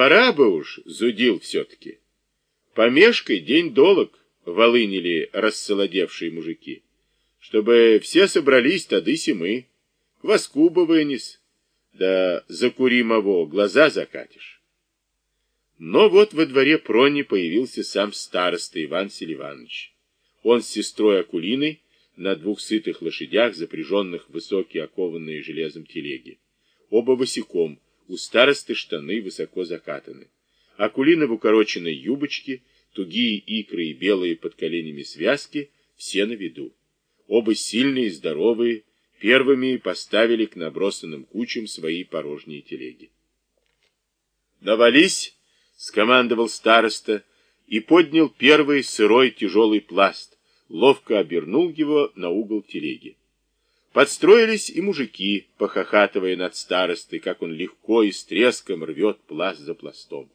Пора бы уж, зудил все-таки. Помешкой день долг, волынили рассолодевшие мужики. Чтобы все собрались, тады мы. Кваску бы вынес, да закури маво, глаза закатишь. Но вот во дворе Прони появился сам староста Иван Селиванович. Он с сестрой Акулиной на двух сытых лошадях, запряженных в высокие окованные железом телеги. Оба босиком, у старосты штаны высоко закатаны. Акулина в укороченной юбочке, тугие икры и белые под коленями связки, все на виду. Оба сильные и здоровые, первыми поставили к набросанным кучам свои порожние телеги. «Навались!» — скомандовал староста и поднял первый сырой тяжелый пласт, ловко обернул его на угол телеги. Подстроились и мужики, похохатывая над старостой, как он легко и с треском рвет пласт за пластом.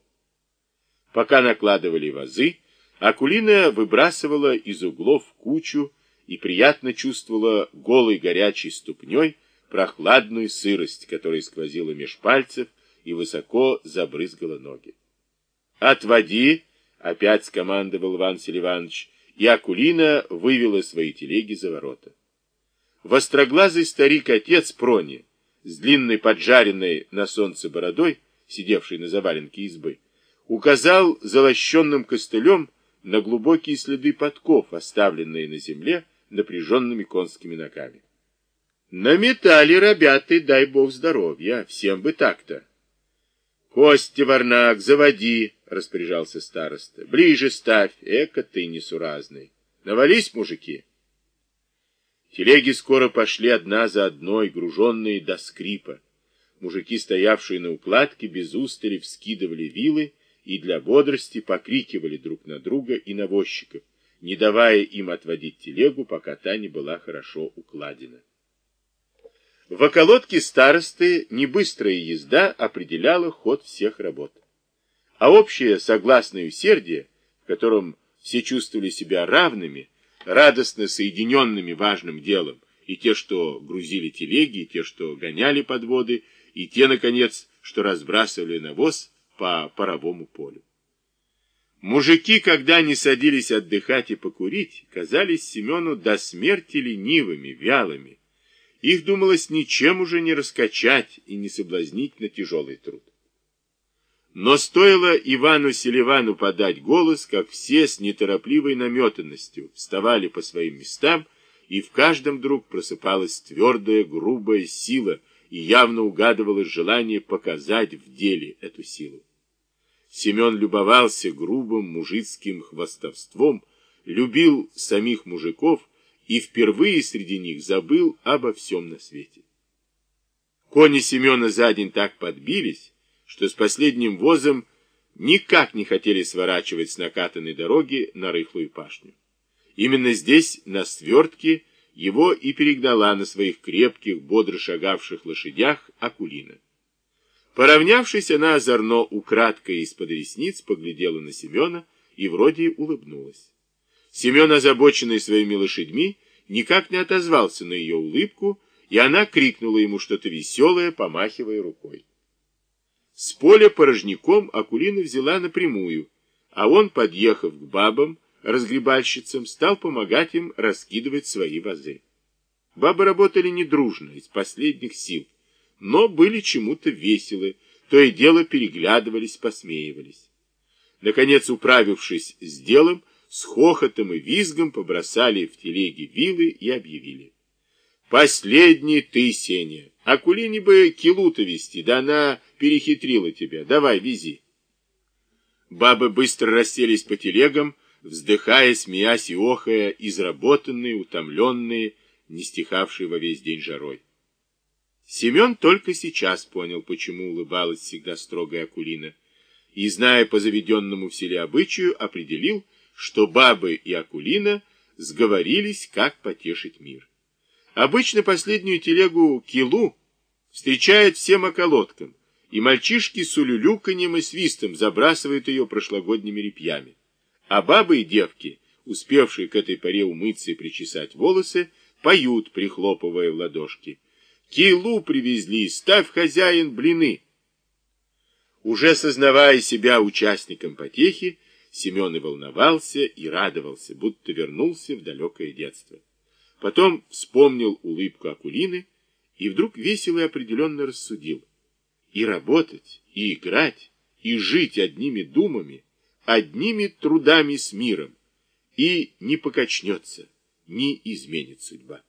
Пока накладывали вазы, Акулина выбрасывала из углов кучу и приятно чувствовала голой горячей ступней прохладную сырость, которая сквозила меж пальцев и высоко забрызгала ноги. «Отводи!» — опять скомандовал Иван Селиванович, и Акулина вывела свои телеги за ворота. Востроглазый старик-отец Прони, с длинной поджаренной на солнце бородой, сидевший на заваленке избы, указал залощенным костылем на глубокие следы подков, оставленные на земле напряженными конскими ногами. Наметали ребята, дай бог здоровья, всем бы так-то. Костя, Варнак, заводи, распоряжался староста. Ближе ставь, эко ты несуразный. Навались, мужики. Телеги скоро пошли одна за одной, груженные до скрипа. Мужики, стоявшие на укладке, без устали вскидывали вилы и для бодрости покрикивали друг на друга и навозчиков, не давая им отводить телегу, пока та не была хорошо укладена. В околотке старосты небыстрая езда определяла ход всех работ. А общее согласное усердие, в котором все чувствовали себя равными, радостно соединенными важным делом, и те, что грузили телеги, и те, что гоняли подводы, и те, наконец, что разбрасывали навоз по паровому полю. Мужики, когда они садились отдыхать и покурить, казались Семену до смерти ленивыми, вялыми. Их думалось ничем уже не раскачать и не соблазнить на тяжелый труд. Но стоило Ивану Селивану подать голос, как все с неторопливой наметанностью вставали по своим местам, и в каждом вдруг просыпалась твердая, грубая сила, и явно угадывалось желание показать в деле эту силу. Семен любовался грубым мужицким хвастовством, любил самих мужиков и впервые среди них забыл обо всем на свете. Кони Семена за день так подбились, что с последним возом никак не хотели сворачивать с накатанной дороги на рыхлую пашню. Именно здесь, на свертке, его и перегнала на своих крепких, бодро шагавших лошадях Акулина. Поравнявшись, она озорно украдкой из-под ресниц поглядела на Семена и вроде улыбнулась. Семен, озабоченный своими лошадьми, никак не отозвался на ее улыбку, и она крикнула ему что-то веселое, помахивая рукой. С поля порожняком Акулина взяла напрямую, а он, подъехав к бабам, разгребальщицам, стал помогать им раскидывать свои вазы. Бабы работали недружно, из последних сил, но были чему-то веселы, то и дело переглядывались, посмеивались. Наконец, управившись с делом, с хохотом и визгом побросали в телеги вилы и объявили. «Последний ты, Сеня! Акулине бы килу-то вести, да она перехитрила тебя. Давай, вези. Бабы быстро расселись по телегам, вздыхая, смеясь и охая, изработанные, утомленные, не стихавшие во весь день жарой. Семен только сейчас понял, почему улыбалась всегда строгая Акулина, и, зная по заведенному в селе обычаю, определил, что бабы и Акулина сговорились, как потешить мир. Обычно последнюю телегу килу встречает всем околоткам, и мальчишки с улюлюканьем и свистом забрасывают ее прошлогодними репьями. А бабы и девки, успевшие к этой поре умыться и причесать волосы, поют, прихлопывая в ладошки. «Килу привезли, ставь, хозяин, блины!» Уже сознавая себя участником потехи, Семен и волновался, и радовался, будто вернулся в далекое детство. Потом вспомнил улыбку Акулины и вдруг весело и определенно рассудил. И работать, и играть, и жить одними думами, одними трудами с миром, и не покачнется, не изменит судьба.